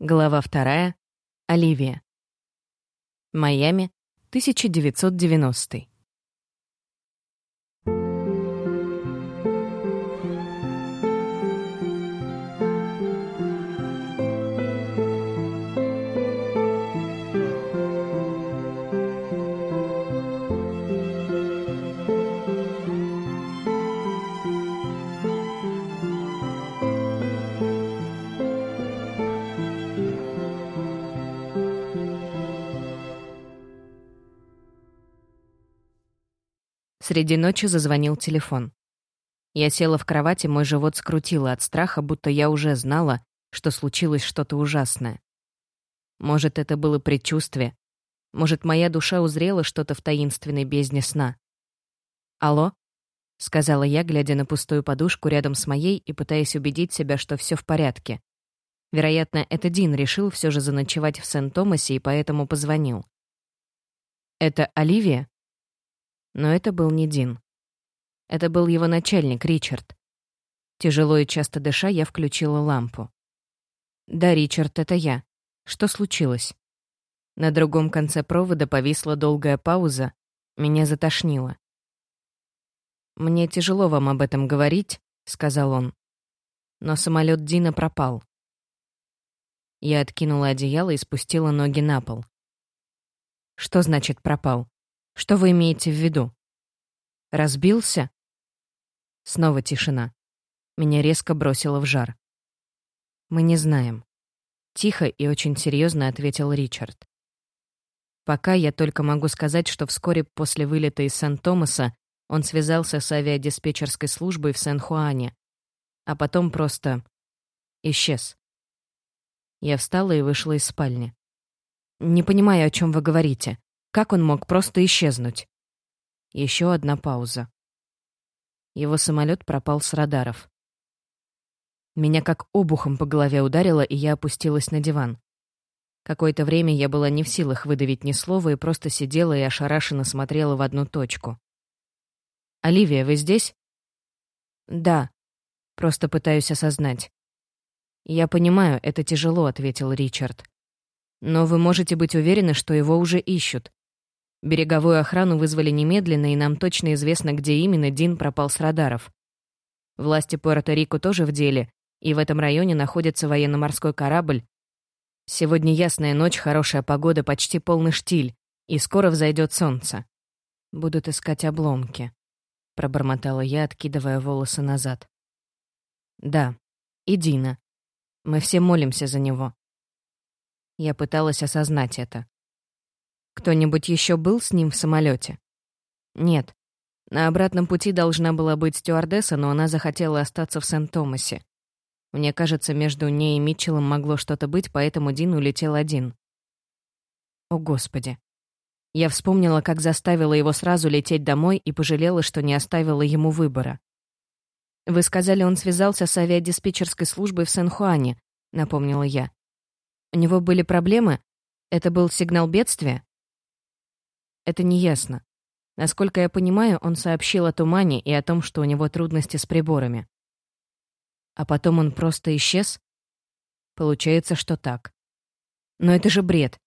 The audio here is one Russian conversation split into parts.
Глава вторая. Оливия. Майами, 1990. Среди ночи зазвонил телефон. Я села в кровати, мой живот скрутило от страха, будто я уже знала, что случилось что-то ужасное. Может, это было предчувствие. Может, моя душа узрела что-то в таинственной бездне сна. «Алло?» — сказала я, глядя на пустую подушку рядом с моей и пытаясь убедить себя, что все в порядке. Вероятно, это Дин решил все же заночевать в Сент-Томасе и поэтому позвонил. «Это Оливия?» Но это был не Дин. Это был его начальник, Ричард. Тяжело и часто дыша, я включила лампу. «Да, Ричард, это я. Что случилось?» На другом конце провода повисла долгая пауза. Меня затошнило. «Мне тяжело вам об этом говорить», — сказал он. Но самолет Дина пропал. Я откинула одеяло и спустила ноги на пол. «Что значит пропал?» Что вы имеете в виду? Разбился? Снова тишина. Меня резко бросило в жар. Мы не знаем. Тихо и очень серьезно ответил Ричард. Пока я только могу сказать, что вскоре после вылета из Сан-Томаса он связался с авиадиспетчерской службой в Сан-Хуане, а потом просто исчез. Я встала и вышла из спальни. «Не понимаю, о чем вы говорите. Как он мог просто исчезнуть? Еще одна пауза. Его самолет пропал с радаров. Меня как обухом по голове ударило, и я опустилась на диван. Какое-то время я была не в силах выдавить ни слова и просто сидела и ошарашенно смотрела в одну точку. «Оливия, вы здесь?» «Да. Просто пытаюсь осознать». «Я понимаю, это тяжело», — ответил Ричард. «Но вы можете быть уверены, что его уже ищут. Береговую охрану вызвали немедленно, и нам точно известно, где именно Дин пропал с радаров. Власти Пуэрто-Рико тоже в деле, и в этом районе находится военно-морской корабль. Сегодня ясная ночь, хорошая погода, почти полный штиль, и скоро взойдет солнце. Будут искать обломки, пробормотала я, откидывая волосы назад. Да, и Дина. Мы все молимся за него. Я пыталась осознать это. Кто-нибудь еще был с ним в самолете? Нет. На обратном пути должна была быть стюардесса, но она захотела остаться в Сент-Томасе. Мне кажется, между ней и Митчеллом могло что-то быть, поэтому Дин улетел один. О, Господи. Я вспомнила, как заставила его сразу лететь домой и пожалела, что не оставила ему выбора. «Вы сказали, он связался с авиадиспетчерской службой в Сан-Хуане», — напомнила я. «У него были проблемы? Это был сигнал бедствия?» Это неясно. Насколько я понимаю, он сообщил о тумане и о том, что у него трудности с приборами. А потом он просто исчез? Получается, что так. Но это же бред.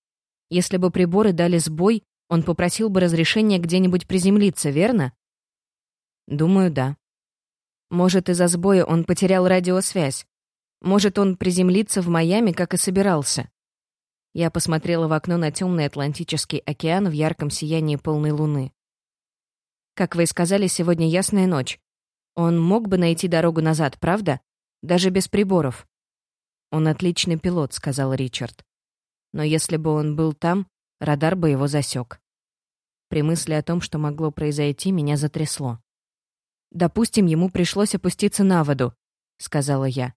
Если бы приборы дали сбой, он попросил бы разрешения где-нибудь приземлиться, верно? Думаю, да. Может, из-за сбоя он потерял радиосвязь. Может, он приземлится в Майами, как и собирался. Я посмотрела в окно на темный Атлантический океан в ярком сиянии полной луны. Как вы и сказали, сегодня ясная ночь. Он мог бы найти дорогу назад, правда? Даже без приборов. Он отличный пилот, сказал Ричард. Но если бы он был там, радар бы его засек. При мысли о том, что могло произойти, меня затрясло. «Допустим, ему пришлось опуститься на воду», — сказала я.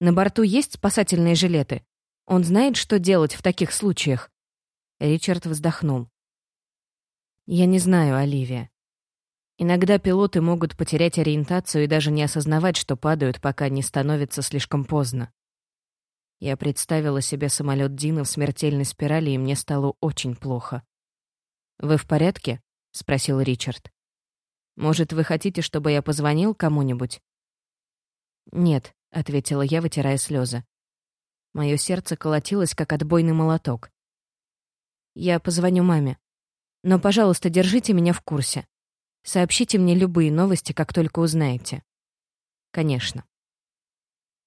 «На борту есть спасательные жилеты? Он знает, что делать в таких случаях?» Ричард вздохнул. «Я не знаю, Оливия. Иногда пилоты могут потерять ориентацию и даже не осознавать, что падают, пока не становится слишком поздно. Я представила себе самолет Дина в смертельной спирали, и мне стало очень плохо. «Вы в порядке?» — спросил Ричард. «Может, вы хотите, чтобы я позвонил кому-нибудь?» «Нет», — ответила я, вытирая слезы. Мое сердце колотилось, как отбойный молоток. «Я позвоню маме. Но, пожалуйста, держите меня в курсе. Сообщите мне любые новости, как только узнаете». «Конечно».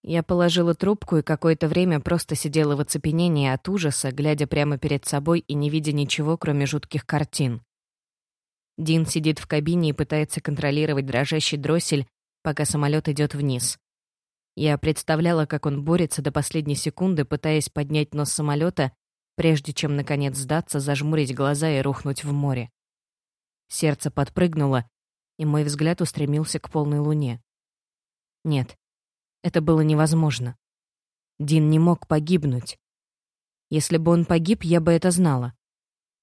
Я положила трубку и какое-то время просто сидела в оцепенении от ужаса, глядя прямо перед собой и не видя ничего, кроме жутких картин. Дин сидит в кабине и пытается контролировать дрожащий дроссель, пока самолет идет вниз. Я представляла, как он борется до последней секунды, пытаясь поднять нос самолета, прежде чем, наконец, сдаться, зажмурить глаза и рухнуть в море. Сердце подпрыгнуло, и мой взгляд устремился к полной луне. Нет, это было невозможно. Дин не мог погибнуть. Если бы он погиб, я бы это знала.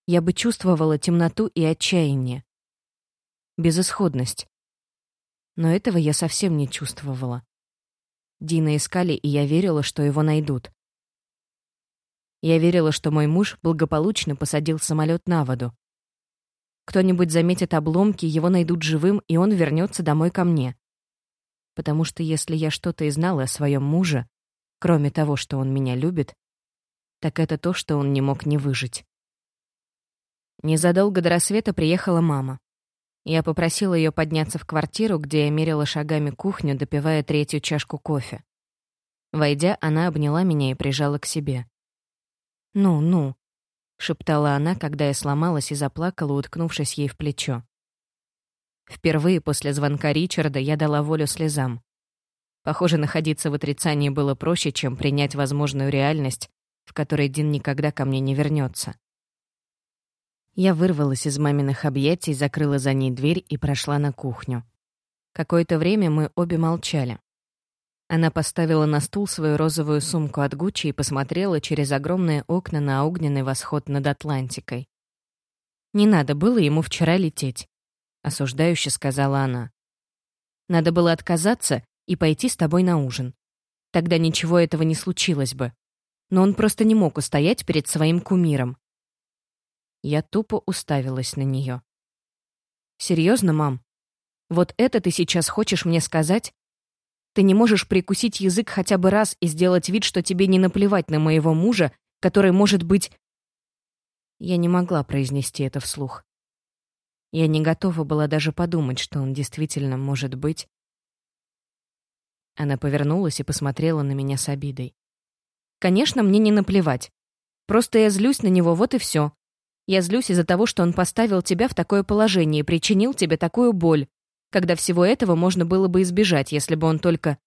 Я бы чувствовала темноту и отчаяние. Безысходность. Но этого я совсем не чувствовала. Дина искали, и я верила, что его найдут. Я верила, что мой муж благополучно посадил самолет на воду. Кто-нибудь заметит обломки, его найдут живым, и он вернется домой ко мне. Потому что если я что-то и знала о своем муже, кроме того, что он меня любит, так это то, что он не мог не выжить. Незадолго до рассвета приехала мама. Я попросила ее подняться в квартиру, где я мерила шагами кухню, допивая третью чашку кофе. Войдя, она обняла меня и прижала к себе. «Ну, ну», — шептала она, когда я сломалась и заплакала, уткнувшись ей в плечо. Впервые после звонка Ричарда я дала волю слезам. Похоже, находиться в отрицании было проще, чем принять возможную реальность, в которой Дин никогда ко мне не вернется. Я вырвалась из маминых объятий, закрыла за ней дверь и прошла на кухню. Какое-то время мы обе молчали. Она поставила на стул свою розовую сумку от Гуччи и посмотрела через огромные окна на огненный восход над Атлантикой. «Не надо было ему вчера лететь», — осуждающе сказала она. «Надо было отказаться и пойти с тобой на ужин. Тогда ничего этого не случилось бы. Но он просто не мог устоять перед своим кумиром. Я тупо уставилась на нее. «Серьезно, мам? Вот это ты сейчас хочешь мне сказать? Ты не можешь прикусить язык хотя бы раз и сделать вид, что тебе не наплевать на моего мужа, который может быть...» Я не могла произнести это вслух. Я не готова была даже подумать, что он действительно может быть. Она повернулась и посмотрела на меня с обидой. «Конечно, мне не наплевать. Просто я злюсь на него, вот и все. Я злюсь из-за того, что он поставил тебя в такое положение и причинил тебе такую боль, когда всего этого можно было бы избежать, если бы он только...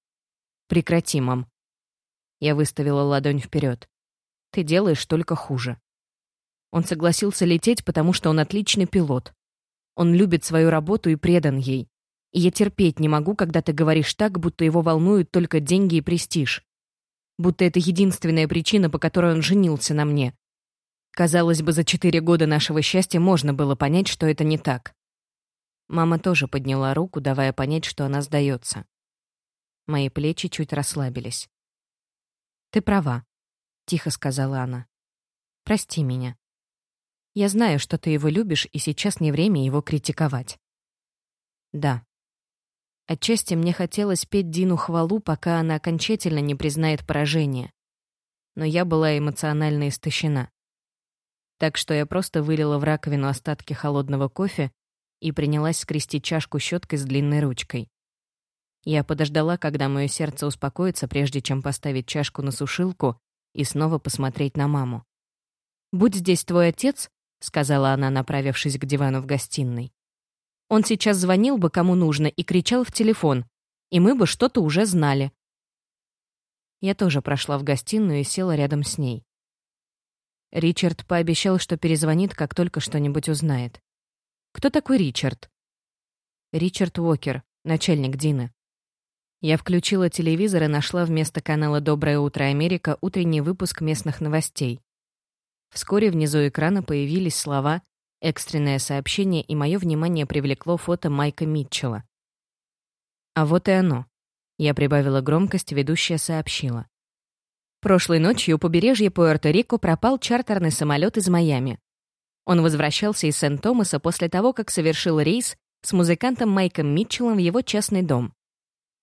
Прекрати, мам. Я выставила ладонь вперед. Ты делаешь только хуже. Он согласился лететь, потому что он отличный пилот. Он любит свою работу и предан ей. И я терпеть не могу, когда ты говоришь так, будто его волнуют только деньги и престиж. Будто это единственная причина, по которой он женился на мне. Казалось бы, за четыре года нашего счастья можно было понять, что это не так. Мама тоже подняла руку, давая понять, что она сдается. Мои плечи чуть расслабились. «Ты права», — тихо сказала она. «Прости меня. Я знаю, что ты его любишь, и сейчас не время его критиковать». «Да». Отчасти мне хотелось петь Дину хвалу, пока она окончательно не признает поражение. Но я была эмоционально истощена так что я просто вылила в раковину остатки холодного кофе и принялась скрести чашку щеткой с длинной ручкой. Я подождала, когда мое сердце успокоится, прежде чем поставить чашку на сушилку и снова посмотреть на маму. «Будь здесь твой отец», — сказала она, направившись к дивану в гостиной. «Он сейчас звонил бы кому нужно и кричал в телефон, и мы бы что-то уже знали». Я тоже прошла в гостиную и села рядом с ней. Ричард пообещал, что перезвонит, как только что-нибудь узнает. «Кто такой Ричард?» «Ричард Уокер, начальник Дины». Я включила телевизор и нашла вместо канала «Доброе утро, Америка» утренний выпуск местных новостей. Вскоре внизу экрана появились слова «экстренное сообщение», и мое внимание привлекло фото Майка Митчелла. А вот и оно. Я прибавила громкость, ведущая сообщила. Прошлой ночью у побережья Пуэрто-Рико пропал чартерный самолет из Майами. Он возвращался из Сент-Томаса после того, как совершил рейс с музыкантом Майком Митчеллом в его частный дом.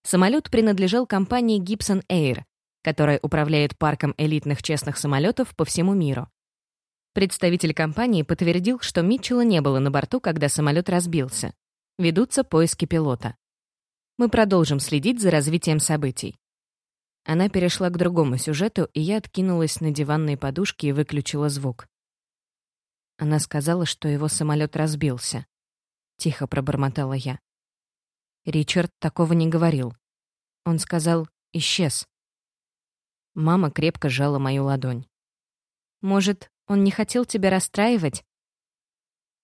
Самолет принадлежал компании Gibson Air, которая управляет парком элитных честных самолетов по всему миру. Представитель компании подтвердил, что Митчелла не было на борту, когда самолет разбился. Ведутся поиски пилота. Мы продолжим следить за развитием событий. Она перешла к другому сюжету, и я откинулась на диванные подушки и выключила звук. Она сказала, что его самолет разбился. Тихо пробормотала я. Ричард такого не говорил. Он сказал «исчез». Мама крепко сжала мою ладонь. «Может, он не хотел тебя расстраивать?»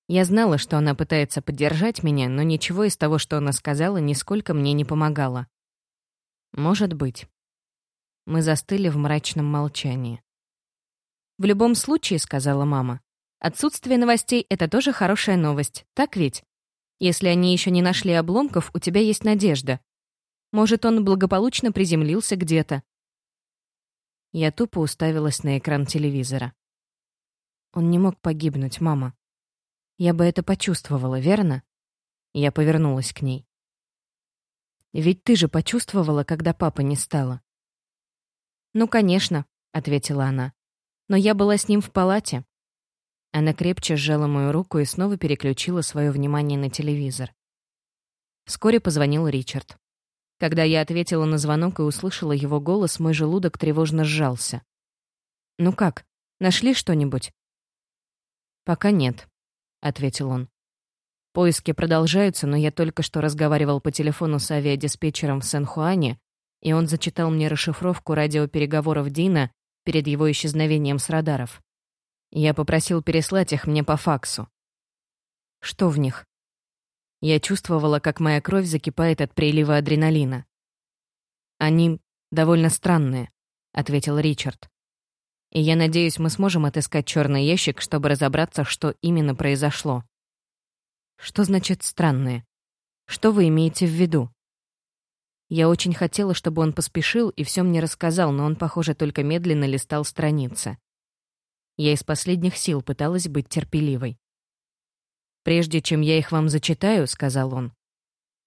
Я знала, что она пытается поддержать меня, но ничего из того, что она сказала, нисколько мне не помогало. Может быть. Мы застыли в мрачном молчании. «В любом случае», — сказала мама, — «отсутствие новостей — это тоже хорошая новость, так ведь? Если они еще не нашли обломков, у тебя есть надежда. Может, он благополучно приземлился где-то». Я тупо уставилась на экран телевизора. Он не мог погибнуть, мама. Я бы это почувствовала, верно? Я повернулась к ней. Ведь ты же почувствовала, когда папа не стало. Ну, конечно, ответила она. Но я была с ним в палате. Она крепче сжала мою руку и снова переключила свое внимание на телевизор. Вскоре позвонил Ричард. Когда я ответила на звонок и услышала его голос, мой желудок тревожно сжался. «Ну как, нашли что-нибудь?» «Пока нет», — ответил он. «Поиски продолжаются, но я только что разговаривал по телефону с авиадиспетчером в Сан-Хуане, и он зачитал мне расшифровку радиопереговоров Дина перед его исчезновением с радаров. Я попросил переслать их мне по факсу. Что в них? Я чувствовала, как моя кровь закипает от прилива адреналина. «Они довольно странные», — ответил Ричард. И я надеюсь, мы сможем отыскать черный ящик, чтобы разобраться, что именно произошло. Что значит странное? Что вы имеете в виду? Я очень хотела, чтобы он поспешил и все мне рассказал, но он, похоже, только медленно листал страницы. Я из последних сил пыталась быть терпеливой. «Прежде чем я их вам зачитаю», — сказал он,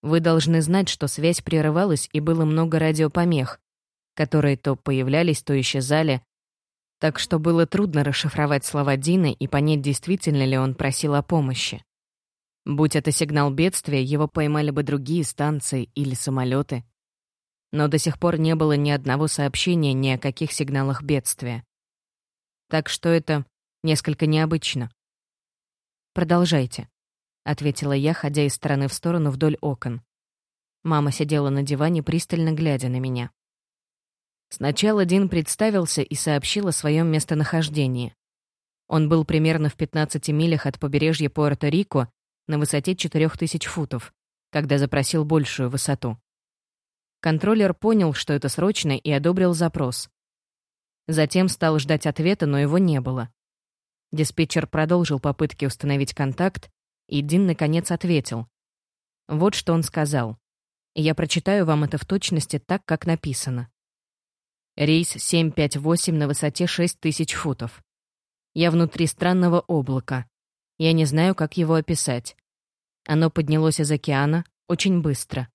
«вы должны знать, что связь прерывалась и было много радиопомех, которые то появлялись, то исчезали, так что было трудно расшифровать слова Дины и понять, действительно ли он просил о помощи. Будь это сигнал бедствия, его поймали бы другие станции или самолеты. Но до сих пор не было ни одного сообщения ни о каких сигналах бедствия. Так что это несколько необычно. «Продолжайте», — ответила я, ходя из стороны в сторону вдоль окон. Мама сидела на диване, пристально глядя на меня. Сначала Дин представился и сообщил о своем местонахождении. Он был примерно в 15 милях от побережья Пуэрто-Рико на высоте 4000 футов, когда запросил большую высоту. Контроллер понял, что это срочно, и одобрил запрос. Затем стал ждать ответа, но его не было. Диспетчер продолжил попытки установить контакт, и Дин наконец ответил. Вот что он сказал. Я прочитаю вам это в точности так, как написано. Рейс 758 на высоте 6000 футов. Я внутри странного облака. Я не знаю, как его описать. Оно поднялось из океана очень быстро.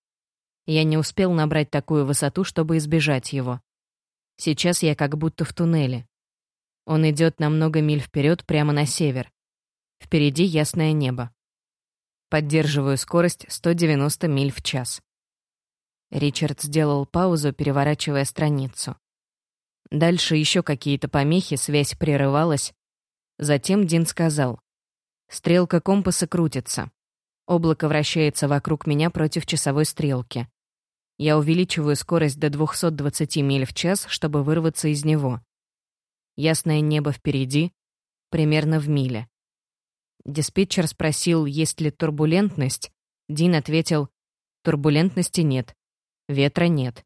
Я не успел набрать такую высоту, чтобы избежать его. Сейчас я как будто в туннеле. Он идет на много миль вперед прямо на север. Впереди ясное небо. Поддерживаю скорость 190 миль в час. Ричард сделал паузу, переворачивая страницу. Дальше еще какие-то помехи, связь прерывалась. Затем Дин сказал. «Стрелка компаса крутится. Облако вращается вокруг меня против часовой стрелки. Я увеличиваю скорость до 220 миль в час, чтобы вырваться из него. Ясное небо впереди, примерно в миле. Диспетчер спросил, есть ли турбулентность. Дин ответил, турбулентности нет, ветра нет.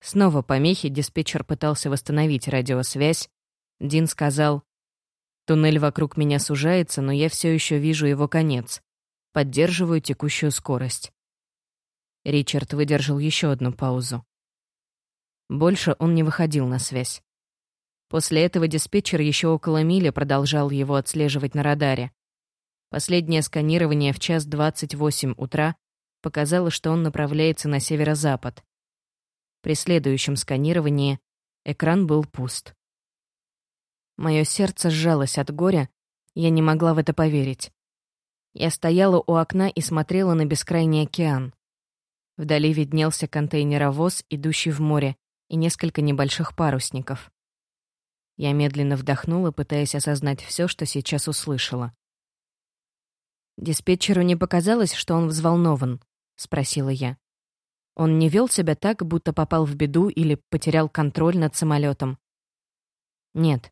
Снова помехи, диспетчер пытался восстановить радиосвязь. Дин сказал, «Туннель вокруг меня сужается, но я все еще вижу его конец. Поддерживаю текущую скорость». Ричард выдержал еще одну паузу. Больше он не выходил на связь. После этого диспетчер еще около мили продолжал его отслеживать на радаре. Последнее сканирование в час 28 утра показало, что он направляется на северо-запад. При следующем сканировании Экран был пуст. Мое сердце сжалось от горя, я не могла в это поверить. Я стояла у окна и смотрела на бескрайний океан. Вдали виднелся контейнеровоз, идущий в море, и несколько небольших парусников. Я медленно вдохнула, пытаясь осознать все, что сейчас услышала. «Диспетчеру не показалось, что он взволнован?» — спросила я. Он не вел себя так, будто попал в беду или потерял контроль над самолетом. Нет.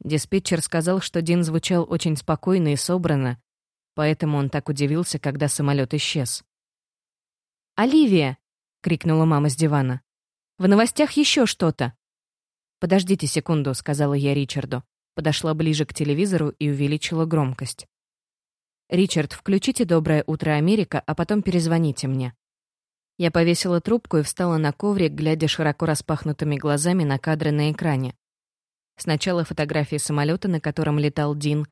Диспетчер сказал, что Дин звучал очень спокойно и собрано, Поэтому он так удивился, когда самолет исчез. «Оливия!» — крикнула мама с дивана. «В новостях еще что-то!» «Подождите секунду», — сказала я Ричарду. Подошла ближе к телевизору и увеличила громкость. «Ричард, включите «Доброе утро, Америка», а потом перезвоните мне». Я повесила трубку и встала на коврик, глядя широко распахнутыми глазами на кадры на экране. Сначала фотографии самолета, на котором летал Дин,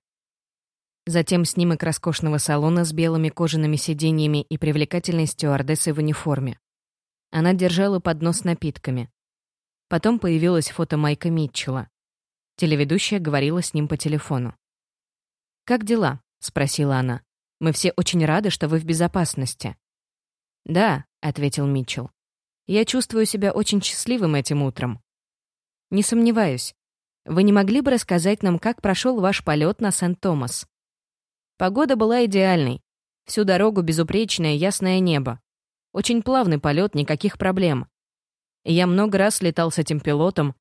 Затем снимок роскошного салона с белыми кожаными сиденьями и привлекательной стюардессой в униформе. Она держала поднос с напитками. Потом появилось фото Майка Митчелла. Телеведущая говорила с ним по телефону. «Как дела?» — спросила она. «Мы все очень рады, что вы в безопасности». «Да», — ответил Митчелл. «Я чувствую себя очень счастливым этим утром». «Не сомневаюсь. Вы не могли бы рассказать нам, как прошел ваш полет на Сент-Томас?» Погода была идеальной. Всю дорогу безупречное ясное небо. Очень плавный полет, никаких проблем. Я много раз летал с этим пилотом.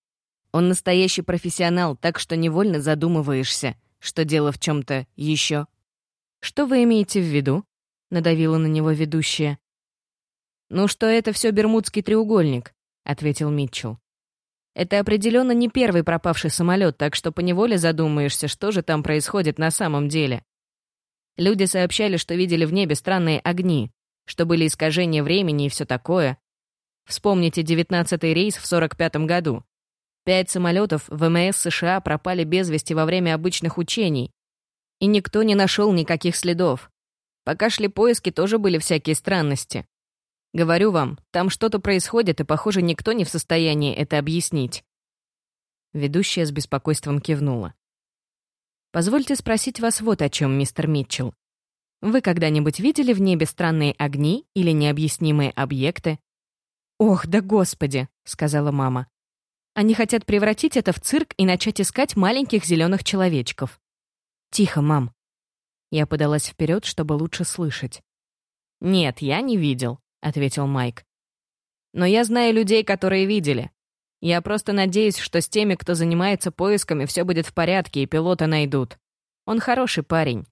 Он настоящий профессионал, так что невольно задумываешься, что дело в чем-то еще. «Что вы имеете в виду?» — надавила на него ведущая. «Ну что это все Бермудский треугольник», — ответил Митчелл. «Это определенно не первый пропавший самолет, так что поневоле задумаешься, что же там происходит на самом деле. Люди сообщали, что видели в небе странные огни, что были искажения времени и все такое. Вспомните 19-й рейс в 45-м году. Пять самолетов ВМС США пропали без вести во время обычных учений, и никто не нашел никаких следов. Пока шли поиски, тоже были всякие странности. Говорю вам, там что-то происходит, и, похоже, никто не в состоянии это объяснить. Ведущая с беспокойством кивнула. Позвольте спросить вас вот о чем, мистер Митчелл. Вы когда-нибудь видели в небе странные огни или необъяснимые объекты? «Ох, да господи!» — сказала мама. «Они хотят превратить это в цирк и начать искать маленьких зеленых человечков». «Тихо, мам». Я подалась вперед, чтобы лучше слышать. «Нет, я не видел», — ответил Майк. «Но я знаю людей, которые видели. Я просто надеюсь, что с теми, кто занимается поисками, все будет в порядке и пилота найдут. Он хороший парень».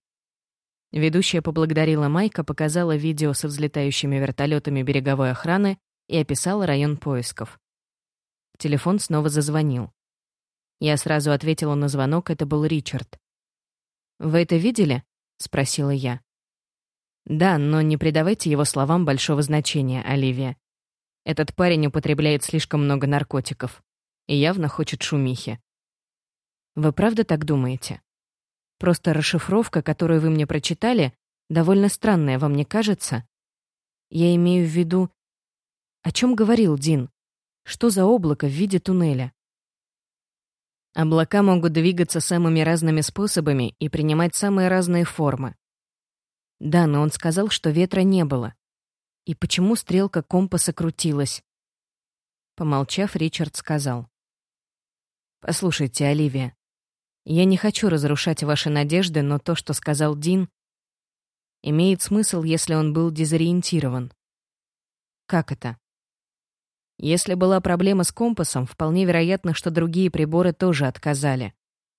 Ведущая поблагодарила Майка, показала видео со взлетающими вертолетами береговой охраны и описала район поисков. Телефон снова зазвонил. Я сразу ответила на звонок, это был Ричард. «Вы это видели?» — спросила я. «Да, но не придавайте его словам большого значения, Оливия. Этот парень употребляет слишком много наркотиков и явно хочет шумихи. Вы правда так думаете? Просто расшифровка, которую вы мне прочитали, довольно странная, вам не кажется? Я имею в виду... О чем говорил Дин? Что за облако в виде туннеля? Облака могут двигаться самыми разными способами и принимать самые разные формы. Да, но он сказал, что ветра не было. И почему стрелка компаса крутилась? Помолчав, Ричард сказал. «Послушайте, Оливия, я не хочу разрушать ваши надежды, но то, что сказал Дин, имеет смысл, если он был дезориентирован. Как это? Если была проблема с компасом, вполне вероятно, что другие приборы тоже отказали.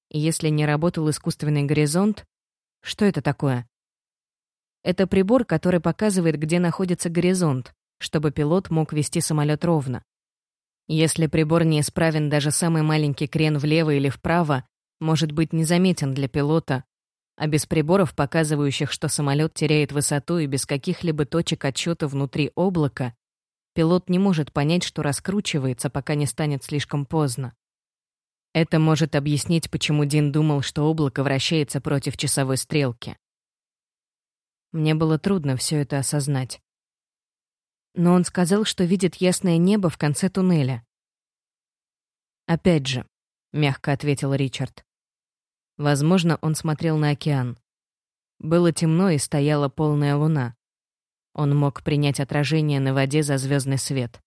И если не работал искусственный горизонт, что это такое? Это прибор, который показывает, где находится горизонт, чтобы пилот мог вести самолет ровно. Если прибор неисправен, даже самый маленький крен влево или вправо может быть незаметен для пилота, а без приборов, показывающих, что самолет теряет высоту и без каких-либо точек отсчета внутри облака, пилот не может понять, что раскручивается, пока не станет слишком поздно. Это может объяснить, почему Дин думал, что облако вращается против часовой стрелки. Мне было трудно все это осознать. Но он сказал, что видит ясное небо в конце туннеля. «Опять же», — мягко ответил Ричард. Возможно, он смотрел на океан. Было темно и стояла полная луна. Он мог принять отражение на воде за звездный свет.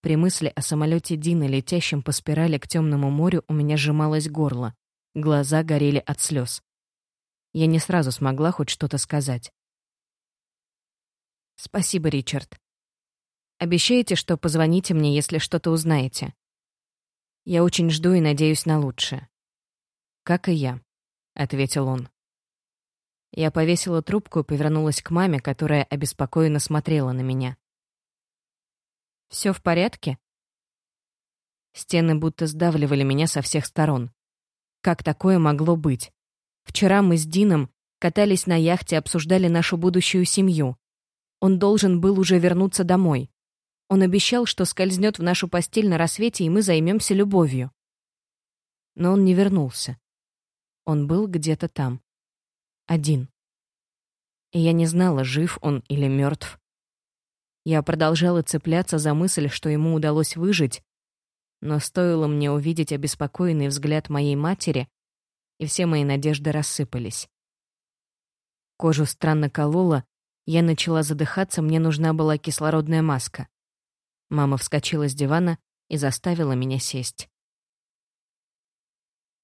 При мысли о самолете Дина, летящем по спирали к темному морю, у меня сжималось горло. Глаза горели от слез. Я не сразу смогла хоть что-то сказать. «Спасибо, Ричард. Обещаете, что позвоните мне, если что-то узнаете? Я очень жду и надеюсь на лучшее». «Как и я», — ответил он. Я повесила трубку и повернулась к маме, которая обеспокоенно смотрела на меня. «Все в порядке?» Стены будто сдавливали меня со всех сторон. Как такое могло быть? Вчера мы с Дином катались на яхте, обсуждали нашу будущую семью. Он должен был уже вернуться домой. Он обещал, что скользнет в нашу постель на рассвете, и мы займемся любовью. Но он не вернулся. Он был где-то там один. И я не знала, жив он или мертв. Я продолжала цепляться за мысль, что ему удалось выжить, но стоило мне увидеть обеспокоенный взгляд моей матери, и все мои надежды рассыпались. Кожу странно колола, я начала задыхаться, мне нужна была кислородная маска. Мама вскочила с дивана и заставила меня сесть.